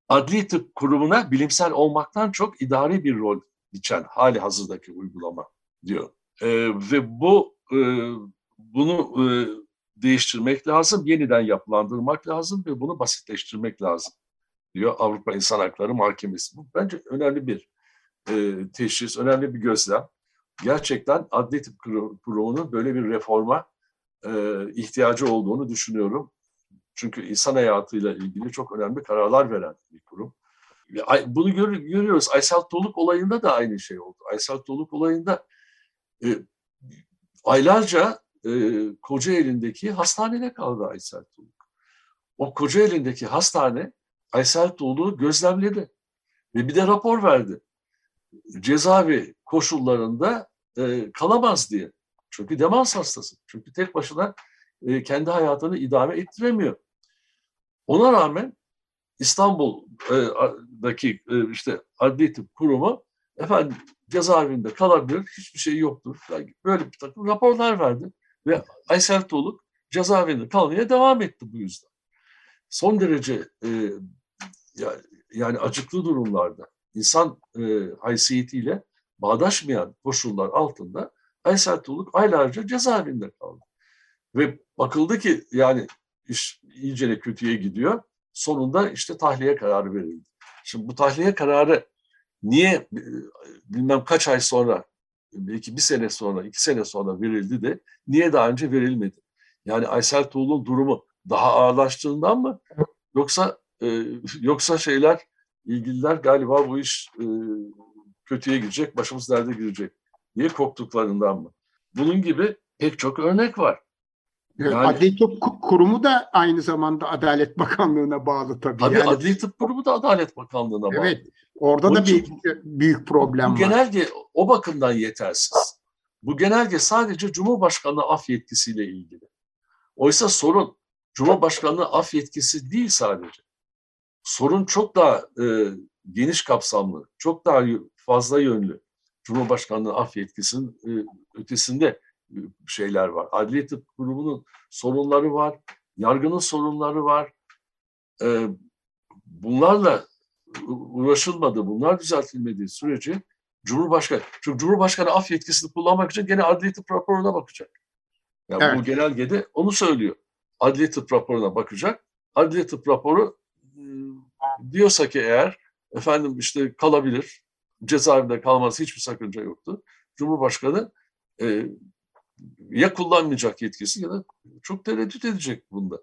adli tıp kurumuna bilimsel olmaktan çok idari bir rol biçen hali hazırdaki uygulama diyor. E, ve bu e, bunu e, değiştirmek lazım, yeniden yapılandırmak lazım ve bunu basitleştirmek lazım diyor Avrupa İnsan Hakları Mahkemesi. Bu bence önemli bir e, teşhis, önemli bir gözlem. Gerçekten adli tıp kurum- kurumunun böyle bir reforma e, ihtiyacı olduğunu düşünüyorum. Çünkü insan hayatıyla ilgili çok önemli kararlar veren bir kurum. Bunu gör- görüyoruz. Aysel Toluk olayında da aynı şey oldu. Aysel Toluk olayında e, aylarca e, Kocaeli'ndeki hastanede kaldı Aysel Toluk. O Kocaeli'ndeki hastane Aysel Tuğlu'yu gözlemledi ve bir de rapor verdi. Cezaevi koşullarında e, kalamaz diye. Çünkü demans hastası. Çünkü tek başına e, kendi hayatını idame ettiremiyor. Ona rağmen İstanbul'daki e, işte adli tıp kurumu efendim cezaevinde kalabilir, hiçbir şey yoktur. Yani Böyle bir takım raporlar verdi ve Aysel Tuğluk cezaevinde kalmaya devam etti bu yüzden. Son derece e, yani acıklı durumlarda insan e, haysiyetiyle bağdaşmayan koşullar altında Aysel Tuğluk aylarca cezaevinde kaldı. Ve bakıldı ki yani iş iyice de kötüye gidiyor. Sonunda işte tahliye kararı verildi. Şimdi bu tahliye kararı niye e, bilmem kaç ay sonra belki bir sene sonra, iki sene sonra verildi de niye daha önce verilmedi? Yani Aysel Tuğluk'un durumu daha ağırlaştığından mı? Yoksa e, yoksa şeyler ilgililer galiba bu iş e, kötüye gidecek, başımız derde girecek diye korktuklarından mı? Bunun gibi pek çok örnek var. Yani- Adli Tıp Ku- Kurumu da aynı zamanda Adalet Bakanlığı'na bağlı tabii. Tabii Yani, Adli Tıp Kurumu da Adalet Bakanlığı'na bağlı. evet. Orada Onun da bir büyük problem Bu var. genelge o bakımdan yetersiz. Bu genelge sadece Cumhurbaşkanı af yetkisiyle ilgili. Oysa sorun Cumhurbaşkanlığı af yetkisi değil sadece. Sorun çok daha e, geniş kapsamlı, çok daha fazla yönlü. Cumhurbaşkanlığı af yetkisinin e, ötesinde e, şeyler var. Adliye Tıp Kurumu'nun sorunları var, yargının sorunları var. E, bunlarla uğraşılmadı, bunlar düzeltilmediği sürece Cumhurbaşkanı, çünkü Cumhurbaşkanı af yetkisini kullanmak için gene adli tıp raporuna bakacak. Yani bu Evet. genelgede onu söylüyor. Adli tıp raporuna bakacak. Adli tıp raporu diyorsa ki eğer efendim işte kalabilir, cezaevinde kalması hiçbir sakınca yoktu. Cumhurbaşkanı e, ya kullanmayacak yetkisi ya da çok tereddüt edecek bunda.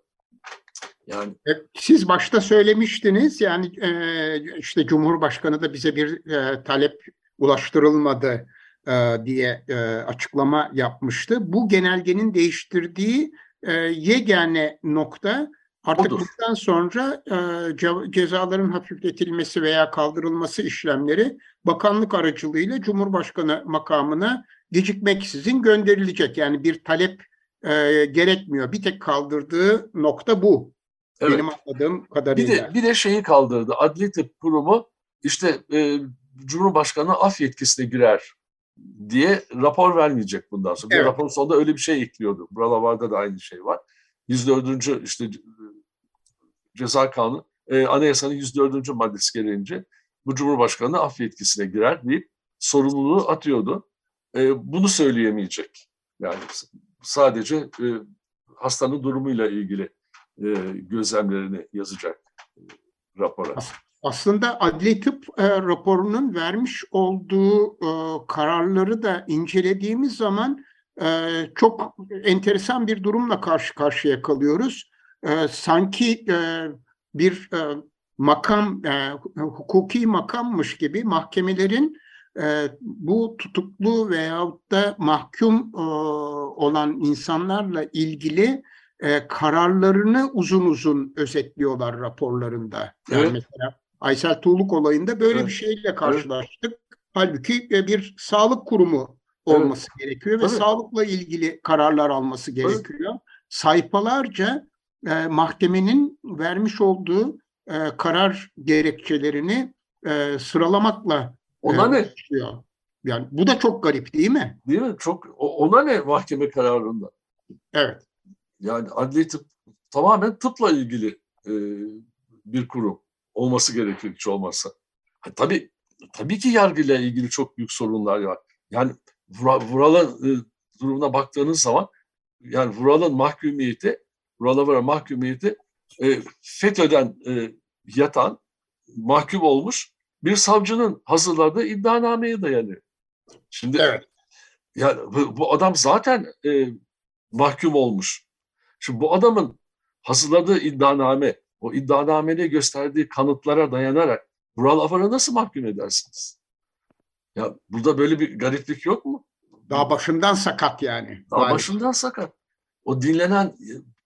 Yani E, Siz başta söylemiştiniz yani e, işte Cumhurbaşkanı da bize bir e, talep ulaştırılmadı e, diye e, açıklama yapmıştı. Bu genelgenin değiştirdiği e, yegane nokta artık Odur. bundan sonra e, ce- cezaların hafifletilmesi veya kaldırılması işlemleri bakanlık aracılığıyla Cumhurbaşkanı makamına gecikmeksizin gönderilecek. Yani bir talep e, gerekmiyor. Bir tek kaldırdığı nokta bu. Evet. Benim anladığım Bir kadarıyla. de bir de şeyi kaldırdı. Adli Tıp Kurumu işte e, Cumhurbaşkanı af yetkisine girer diye rapor vermeyecek bundan sonra. Bir Evet. raporun sonunda öyle bir şey ekliyordu. Buralarda da aynı şey var. 104. işte ceza kanunu, e, anayasanın 104. maddesi gereğince bu Cumhurbaşkanı af yetkisine girer deyip sorumluluğu atıyordu. E, bunu söyleyemeyecek. Yani sadece e, hastanın durumuyla ilgili e, gözlemlerini yazacak e, rapora. Aslında adli tıp e, raporunun vermiş olduğu e, kararları da incelediğimiz zaman e, çok enteresan bir durumla karşı karşıya kalıyoruz. E, sanki e, bir e, makam, e, hukuki makammış gibi mahkemelerin e, bu tutuklu veyahut da mahkum e, olan insanlarla ilgili e, kararlarını uzun uzun özetliyorlar raporlarında. Yani Evet. mesela Aysel Tuğluk olayında böyle Evet. bir şeyle karşılaştık. Halbuki e, bir sağlık kurumu Evet. olması gerekiyor ve Tabii. sağlıkla ilgili kararlar alması gerekiyor. Sayfalarca e, mahkemenin vermiş olduğu e, karar gerekçelerini e, sıralamakla Ona e, ne? başlıyor. Yani bu da çok garip değil mi? Değil mi? Çok ona ne mahkeme kararında? Evet. Yani adli tıp tamamen tıpla ilgili e, bir kurum olması gerekir hiç olmazsa. Ha, tabii tabii ki yargıyla ilgili çok büyük sorunlar var. Yani Vura- Vural'ın e, durumuna baktığınız zaman yani Vural'ın mahkumiyeti, Vural'a varan mahkumiyeti e, FETÖ'den e, yatan, mahkum olmuş bir savcının hazırladığı iddianameye dayanıyor. Şimdi Evet. yani bu, bu adam zaten e, mahkum olmuş. Şimdi bu adamın hazırladığı iddianame, o iddianamede gösterdiği kanıtlara dayanarak Vural nasıl mahkum edersiniz? Ya burada böyle bir gariplik yok mu? Daha başından sakat yani. Daha Maalesef. başından sakat. O dinlenen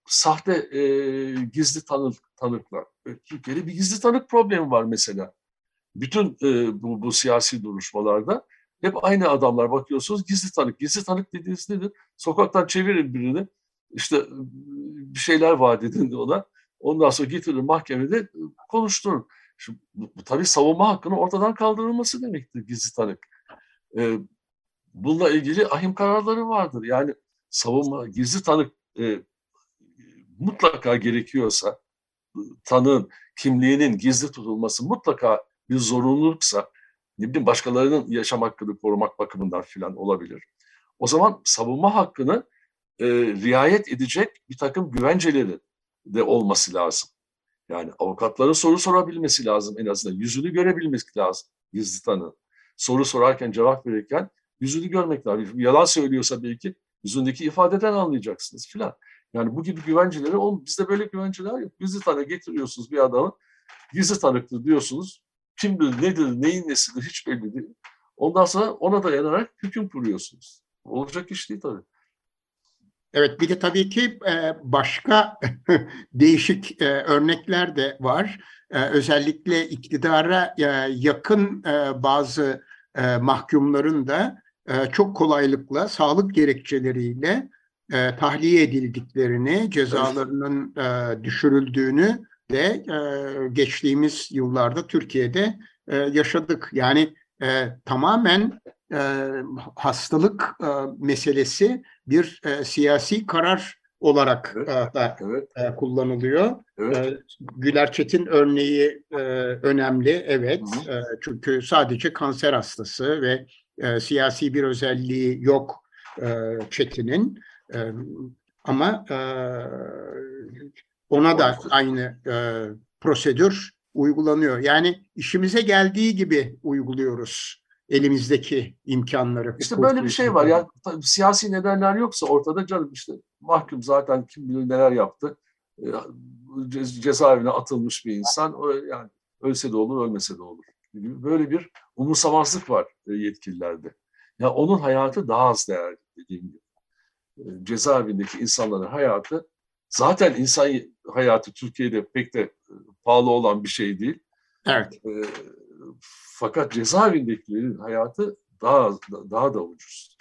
sahte e, gizli tanık, tanıklar. E, Türkiye'de bir gizli tanık problemi var mesela. Bütün e, bu, bu siyasi duruşmalarda hep aynı adamlar bakıyorsunuz gizli tanık. Gizli tanık dediğiniz nedir? Sokaktan çevirin birini. işte bir şeyler vaat edin ona. Ondan sonra getirin mahkemede e, konuşturun. Şimdi, bu, bu tabii savunma hakkının ortadan kaldırılması demektir gizli tanık. E, bununla ilgili ahim kararları vardır. Yani savunma, gizli tanık e, mutlaka gerekiyorsa, tanığın kimliğinin gizli tutulması mutlaka bir zorunluluksa, ne bileyim başkalarının yaşam hakkını korumak bakımından filan olabilir. O zaman savunma hakkını e, riayet edecek bir takım güvenceleri de olması lazım. Yani avukatların soru sorabilmesi lazım en azından. Yüzünü görebilmesi lazım gizli tanığın. Soru sorarken, cevap verirken yüzünü görmek lazım. Yalan söylüyorsa belki yüzündeki ifadeden anlayacaksınız filan. Yani bu gibi güvenceleri, oğlum bizde böyle güvenceler yok. Gizli tanık getiriyorsunuz bir adamı, gizli tanıktır diyorsunuz. Kimdir, nedir, neyin nesidir hiç belli değil. Ondan sonra ona dayanarak hüküm kuruyorsunuz. Olacak iş değil tabii. Evet bir de tabii ki e, başka değişik e, örnekler de var. E, Özellikle iktidara yakın bazı mahkumların da çok kolaylıkla sağlık gerekçeleriyle e, tahliye edildiklerini, cezalarının e, düşürüldüğünü de e, geçtiğimiz yıllarda Türkiye'de e, yaşadık. Yani e, tamamen e, hastalık e, meselesi bir e, siyasi karar olarak Evet. e, da Evet, e, kullanılıyor. evet. E, Güler Çetin örneği e, önemli, evet. Hı E, çünkü sadece kanser hastası ve e, siyasi bir özelliği yok e, Çetin'in. E, ama e, ona da aynı e, prosedür uygulanıyor. Yani işimize geldiği gibi uyguluyoruz elimizdeki imkanları. İşte böyle bir şey var. Yani siyasi nedenler yoksa ortada canım işte mahkum zaten kim bilir neler yaptı. Ce- Cezaevine atılmış bir insan. O yani ölse de olur, ölmese de olur. Böyle bir umursamazlık var e, yetkililerde. Ya onun hayatı daha az değerli dediğim gibi. E, Cezaevindeki insanların hayatı zaten insan hayatı Türkiye'de pek de e, pahalı olan bir şey değil. Evet. E, fakat cezaevindekilerin hayatı daha daha da ucuz.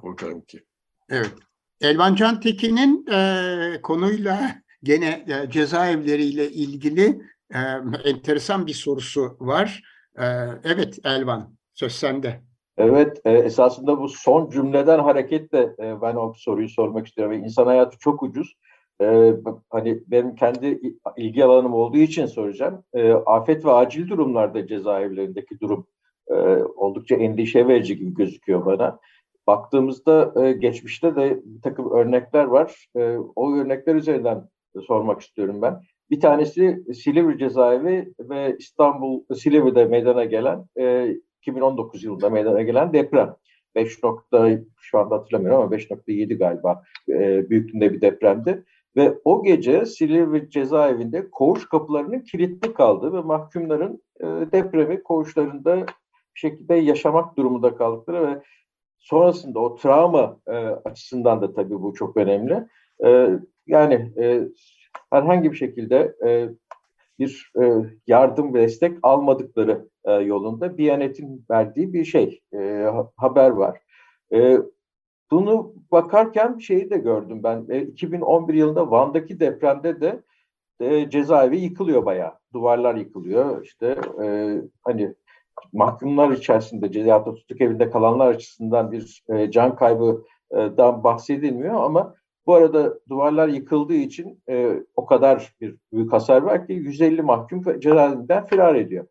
Korkarım ki. Evet. Elvan Can Tekin'in e, konuyla gene e, cezaevleriyle ilgili e, enteresan bir sorusu var. E, evet Elvan, söz sende. Evet, e, esasında bu son cümleden hareketle e, ben o soruyu sormak istiyorum. İnsan hayatı çok ucuz. E, hani benim kendi ilgi alanım olduğu için soracağım. E, afet ve acil durumlarda cezaevlerindeki durum e, oldukça endişe verici gibi gözüküyor bana. Baktığımızda e, geçmişte de bir takım örnekler var. E, o örnekler üzerinden sormak istiyorum ben. Bir tanesi Silivri cezaevi ve İstanbul Silivri'de meydana gelen e, 2019 yılında meydana gelen deprem. 5 nokta şu anda hatırlamıyorum ama 5.7 galiba e, büyüklüğünde bir depremdi. Ve o gece Silivri cezaevinde koğuş kapılarının kilitli kaldı ve mahkumların e, depremi koğuşlarında bir şekilde yaşamak durumunda kaldıkları ve sonrasında o travma e, açısından da tabii bu çok önemli. E, yani e, herhangi bir şekilde e, bir e, yardım ve destek almadıkları e, yolunda Biyanet'in verdiği bir şey, e, haber var. E, bunu bakarken şeyi de gördüm ben. E, 2011 yılında Van'daki depremde de e, cezaevi yıkılıyor bayağı. Duvarlar yıkılıyor. İşte e, hani mahkumlar içerisinde da tutuk evinde kalanlar açısından bir e, can kaybıdan bahsedilmiyor ama bu arada duvarlar yıkıldığı için e, o kadar bir büyük hasar var ki 150 mahkum cezaevinden firar ediyor.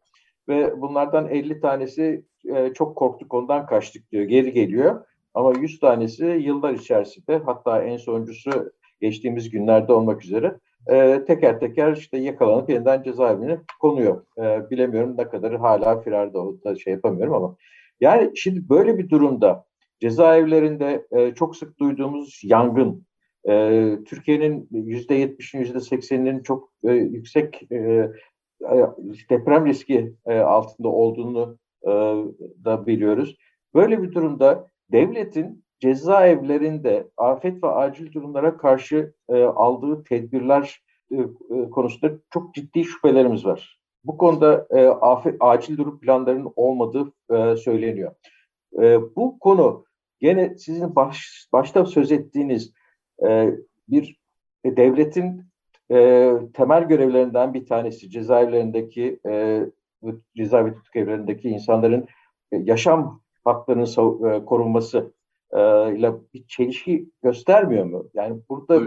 Ve bunlardan 50 tanesi e, çok korktuk ondan kaçtık diyor. Geri geliyor. Ama 100 tanesi yıllar içerisinde hatta en sonuncusu geçtiğimiz günlerde olmak üzere e, teker teker işte yakalanıp yeniden cezaevine konuyor. E, bilemiyorum ne kadarı hala firarda o da şey yapamıyorum ama. Yani şimdi böyle bir durumda cezaevlerinde e, çok sık duyduğumuz yangın, e, Türkiye'nin yüzde yetmişin yüzde sekseninin çok e, yüksek e, e, deprem riski e, altında olduğunu e, da biliyoruz. Böyle bir durumda devletin cezaevlerinde afet ve acil durumlara karşı e, aldığı tedbirler e, konusunda çok ciddi şüphelerimiz var. Bu konuda e, afet, acil durum planlarının olmadığı e, söyleniyor. E, bu konu gene sizin baş, başta söz ettiğiniz e, bir e, devletin e, temel görevlerinden bir tanesi cezaevlerindeki e, cezaevi tutuk evlerindeki insanların e, yaşam haklarının e, korunması e, ile bir çelişki göstermiyor mu? Yani burada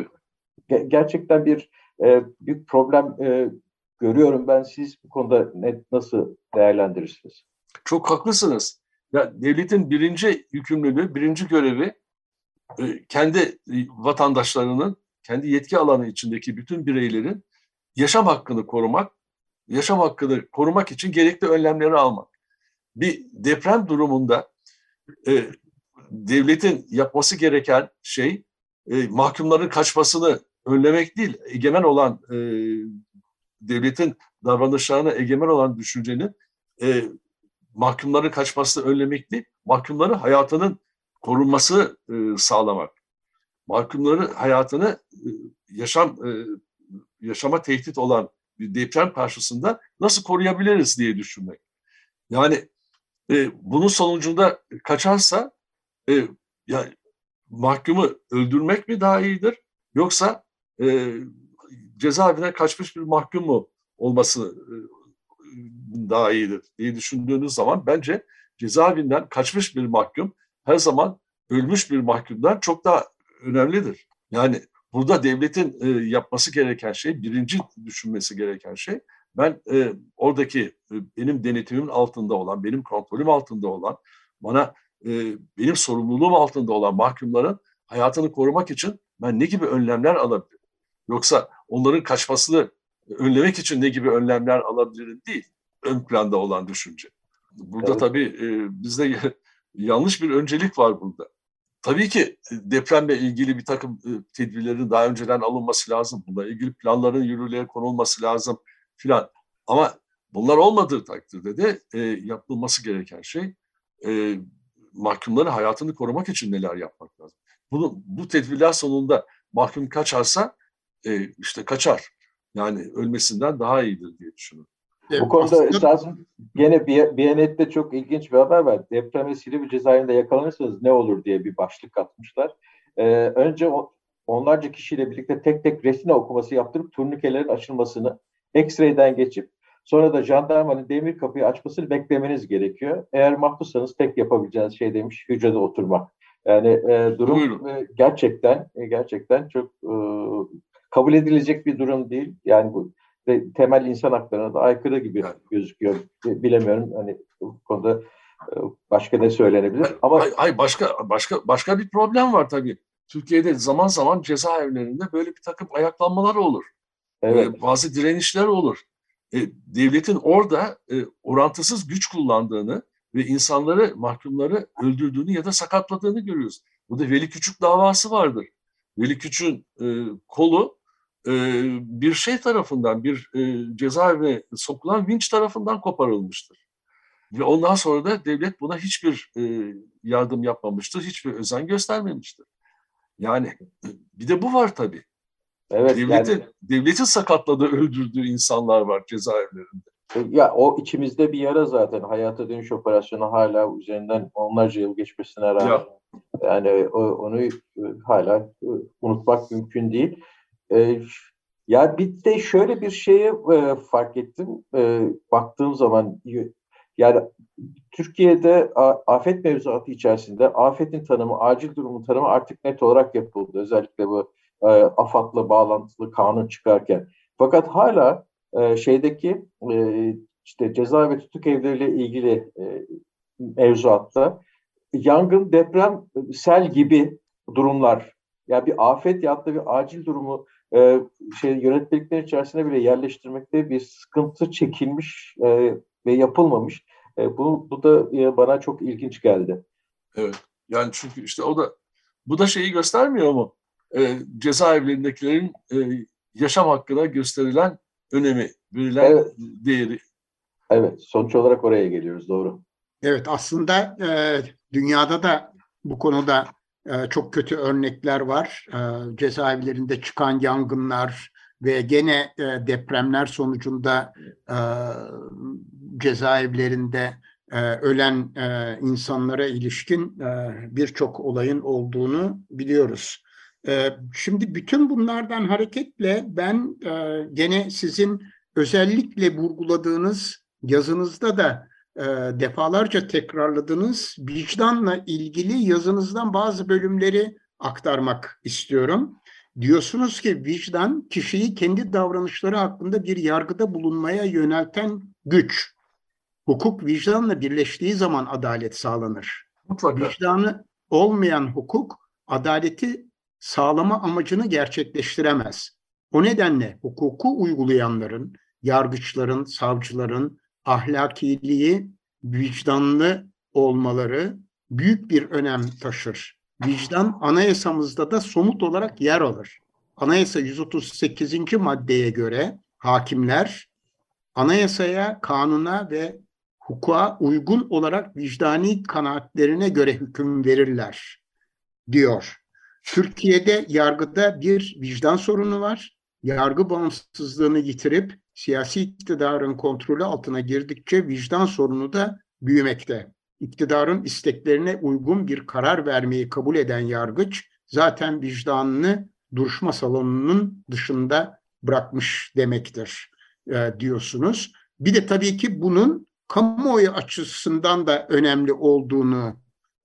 ge- gerçekten bir e, büyük problem e, görüyorum ben. Siz bu konuda ne, nasıl değerlendirirsiniz? Çok haklısınız. Ya devletin birinci yükümlülüğü, birinci görevi kendi e, vatandaşlarının, kendi yetki alanı içindeki bütün bireylerin yaşam hakkını korumak, yaşam hakkını korumak için gerekli önlemleri almak. Bir deprem durumunda e, devletin yapması gereken şey e, mahkumların kaçmasını önlemek değil, egemen olan e, devletin davranışlarına egemen olan düşüncenin e, mahkumların kaçmasını önlemek değil, mahkumların hayatının korunması e, sağlamak. Mahkumların hayatını e, yaşam e, yaşama tehdit olan bir deprem karşısında nasıl koruyabiliriz diye düşünmek. Yani e, bunun sonucunda kaçarsa e, yani mahkumu öldürmek mi daha iyidir yoksa e, cezaevine kaçmış bir mahkum mu olması e, daha iyidir diye düşündüğünüz zaman bence cezaevinden kaçmış bir mahkum her zaman ölmüş bir mahkumdan çok daha önemlidir. Yani burada devletin e, yapması gereken şey, birinci düşünmesi gereken şey, ben e, oradaki e, benim denetimimin altında olan, benim kontrolüm altında olan, bana e, benim sorumluluğum altında olan mahkumların hayatını korumak için ben ne gibi önlemler alabilirim? Yoksa onların kaçmasını önlemek için ne gibi önlemler alabilirim değil, ön planda olan düşünce. Burada evet. tabii e, bizde yanlış bir öncelik var burada. Tabii ki depremle ilgili bir takım tedbirlerin daha önceden alınması lazım. Bununla ilgili planların yürürlüğe konulması lazım filan. Ama bunlar olmadığı takdirde de e, yapılması gereken şey e, mahkumların hayatını korumak için neler yapmak lazım. Bunu, bu tedbirler sonunda mahkum kaçarsa e, işte kaçar. Yani ölmesinden daha iyidir diye düşünüyorum. Bu konuda aslında... gene Biyanet'te çok ilginç bir haber var. Deprem ve Silivri cezaevinde yakalanırsanız ne olur diye bir başlık atmışlar. Ee, önce o, onlarca kişiyle birlikte tek tek retina okuması yaptırıp turnikelerin açılmasını X-ray'den geçip sonra da jandarmanın demir kapıyı açmasını beklemeniz gerekiyor. Eğer mahpussanız tek yapabileceğiniz şey demiş hücrede oturmak. Yani e, durum e, gerçekten e, gerçekten çok e, kabul edilecek bir durum değil. Yani bu ve temel insan haklarına da aykırı gibi Yani. gözüküyor. Bilemiyorum hani bu konuda e, başka ne söylenebilir ama Ay, ay başka başka başka bir problem var tabii. Türkiye'de zaman zaman cezaevlerinde böyle bir takım ayaklanmalar olur. evet Ee, bazı direnişler olur. E, devletin orada e, orantısız güç kullandığını ve insanları, mahkumları öldürdüğünü ya da sakatladığını görüyoruz. Burada Veli Küçük davası vardır. Veli Küçük'ün e, kolu e, bir şey tarafından, bir e, cezaevine sokulan vinç tarafından koparılmıştır. Ve ondan sonra da devlet buna hiçbir e, yardım yapmamıştır, hiçbir özen göstermemiştir. Yani e, bir de bu var tabii. evet Devletin, yani devletin sakatladığı, öldürdüğü insanlar var cezaevlerinde. Ya o içimizde bir yara zaten. Hayata dönüş operasyonu hala üzerinden onlarca yıl geçmesine rağmen. Ya. Yani o- onu e, hala e, unutmak mümkün değil. E, Ya bir de şöyle bir şeye e, fark ettim. E, Baktığım zaman yani Türkiye'de afet mevzuatı içerisinde afetin tanımı, acil durumun tanımı artık net olarak yapıldı. Özellikle bu e, AFAD'la bağlantılı kanun çıkarken. Fakat hala e, şeydeki e, işte ceza ve tutuk evleriyle ilgili e, mevzuatta yangın, deprem, sel gibi durumlar ya bir afet ya da bir acil durumu e, şey yönetmelikler içerisinde bile yerleştirmekte bir sıkıntı çekilmiş e, ve yapılmamış. E, bu, bu da e, bana çok ilginç geldi. Evet. Yani çünkü işte o da bu da şeyi göstermiyor mu? Ee, cezaevlerindekilerin e, yaşam hakkına gösterilen önemi, verilen Evet. değeri. Evet, sonuç olarak oraya geliyoruz, doğru. Evet aslında e, dünyada da bu konuda e, çok kötü örnekler var. E, cezaevlerinde çıkan yangınlar ve gene e, depremler sonucunda e, cezaevlerinde e, ölen insanlara ilişkin birçok olayın olduğunu biliyoruz. E, şimdi bütün bunlardan hareketle ben gene sizin özellikle vurguladığınız yazınızda da e, defalarca tekrarladığınız vicdanla ilgili yazınızdan bazı bölümleri aktarmak istiyorum. Diyorsunuz ki vicdan kişiyi kendi davranışları hakkında bir yargıda bulunmaya yönelten güç. Hukuk vicdanla birleştiği zaman adalet sağlanır. Mutlaka. Vicdanı olmayan hukuk adaleti sağlama amacını gerçekleştiremez. O nedenle hukuku uygulayanların, yargıçların, savcıların ahlakiliği, vicdanlı olmaları büyük bir önem taşır. Vicdan anayasamızda da somut olarak yer alır. Anayasa 138. maddeye göre hakimler anayasaya, kanuna ve hukuka uygun olarak vicdani kanaatlerine göre hüküm verirler diyor. Türkiye'de yargıda bir vicdan sorunu var. Yargı bağımsızlığını yitirip siyasi iktidarın kontrolü altına girdikçe vicdan sorunu da büyümekte. İktidarın isteklerine uygun bir karar vermeyi kabul eden yargıç zaten vicdanını duruşma salonunun dışında bırakmış demektir e, diyorsunuz. Bir de tabii ki bunun kamuoyu açısından da önemli olduğunu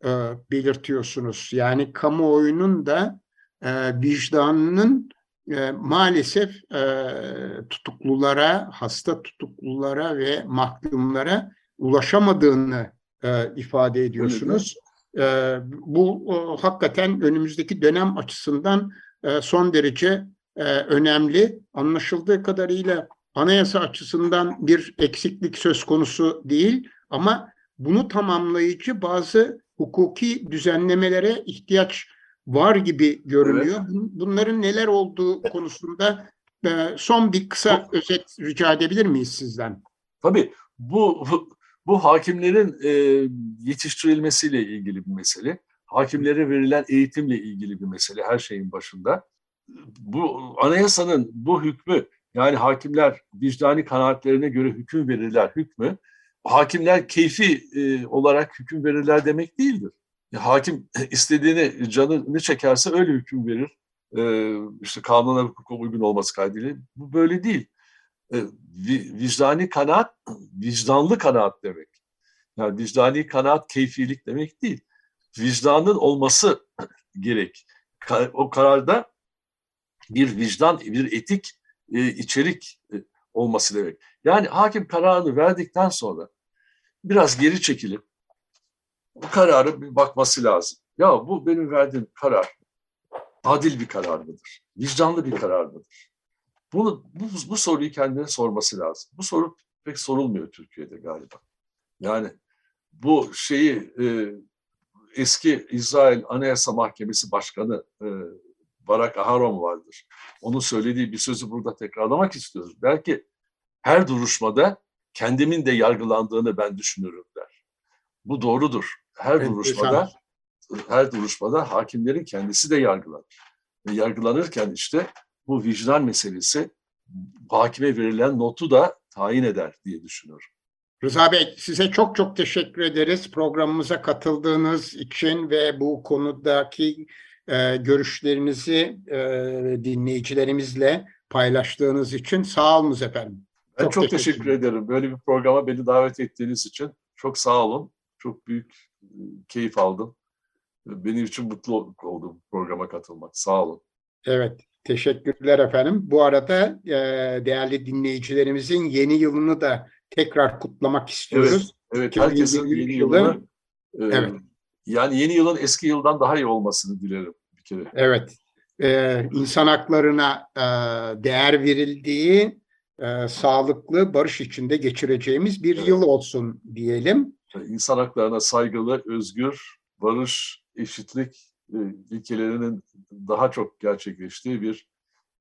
e, belirtiyorsunuz. Yani kamuoyunun da e, vicdanının e, maalesef e, tutuklulara, hasta tutuklulara ve mahkumlara ulaşamadığını e, ifade ediyorsunuz. E, bu o, hakikaten önümüzdeki dönem açısından e, son derece e, önemli. Anlaşıldığı kadarıyla anayasa açısından bir eksiklik söz konusu değil ama bunu tamamlayıcı bazı hukuki düzenlemelere ihtiyaç var gibi görünüyor. Bunların neler olduğu konusunda e, son bir kısa özet rica edebilir miyiz sizden? Tabii bu bu hakimlerin e, yetiştirilmesiyle ilgili bir mesele. Hakimlere verilen eğitimle ilgili bir mesele her şeyin başında. Bu anayasanın bu hükmü yani hakimler vicdani kanaatlerine göre hüküm verirler hükmü hakimler keyfi e, olarak hüküm verirler demek değildir. Hakim istediğini canını çekerse öyle hüküm verir. e, işte kanuna hukuka uygun olması kaydıyla. Bu böyle değil. E, vi- vicdani kanaat, vicdanlı kanaat demek. Yani vicdani kanaat keyfilik demek değil. Vicdanın olması gerek. O kararda bir vicdan, bir etik e, içerik e, olması demek. Yani hakim kararını verdikten sonra biraz geri çekilip bu kararı bir bakması lazım. Ya bu benim verdiğim karar adil bir karar mıdır? Vicdanlı bir karar mıdır? Bunu, bu, bu soruyu kendine sorması lazım. Bu soru pek sorulmuyor Türkiye'de galiba. Yani bu şeyi e, eski İsrail Anayasa Mahkemesi Başkanı e, Barak Aharon vardır. Onun söylediği bir sözü burada tekrarlamak istiyoruz. Belki her duruşmada kendimin de yargılandığını ben düşünürüm der. Bu doğrudur. Her Enteresan. duruşmada her duruşmada hakimlerin kendisi de yargılanır. Ve yargılanırken işte bu vicdan meselesi hakime verilen notu da tayin eder diye düşünüyorum. Rıza Bey size çok çok teşekkür ederiz programımıza katıldığınız için ve bu konudaki e, görüşlerinizi e, dinleyicilerimizle paylaştığınız için sağ olunuz efendim. Ben Çok çok, teşekkür teşekkür ederim. Böyle bir programa beni davet ettiğiniz için çok sağ olun. Çok büyük e, keyif aldım. Benim için mutlu oldum bu programa katılmak. Sağ olun. Evet, teşekkürler efendim. Bu arada e, değerli dinleyicilerimizin yeni yılını da tekrar kutlamak istiyoruz. Evet, 2023 herkesin yeni yılı- yılını e, Evet. yani yeni yılın eski yıldan daha iyi olmasını dilerim bir kere. Evet, e, insan haklarına e, değer verildiği, e, sağlıklı, barış içinde geçireceğimiz bir Evet. yıl olsun diyelim. İnsan haklarına saygılı, özgür, barış, eşitlik e, ilkelerinin daha çok gerçekleştiği bir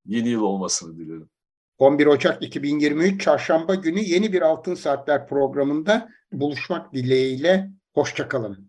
yeni yıl olmasını dilerim. 11 Ocak 2023 Çarşamba günü yeni bir Altın Saatler programında buluşmak dileğiyle. Hoşçakalın.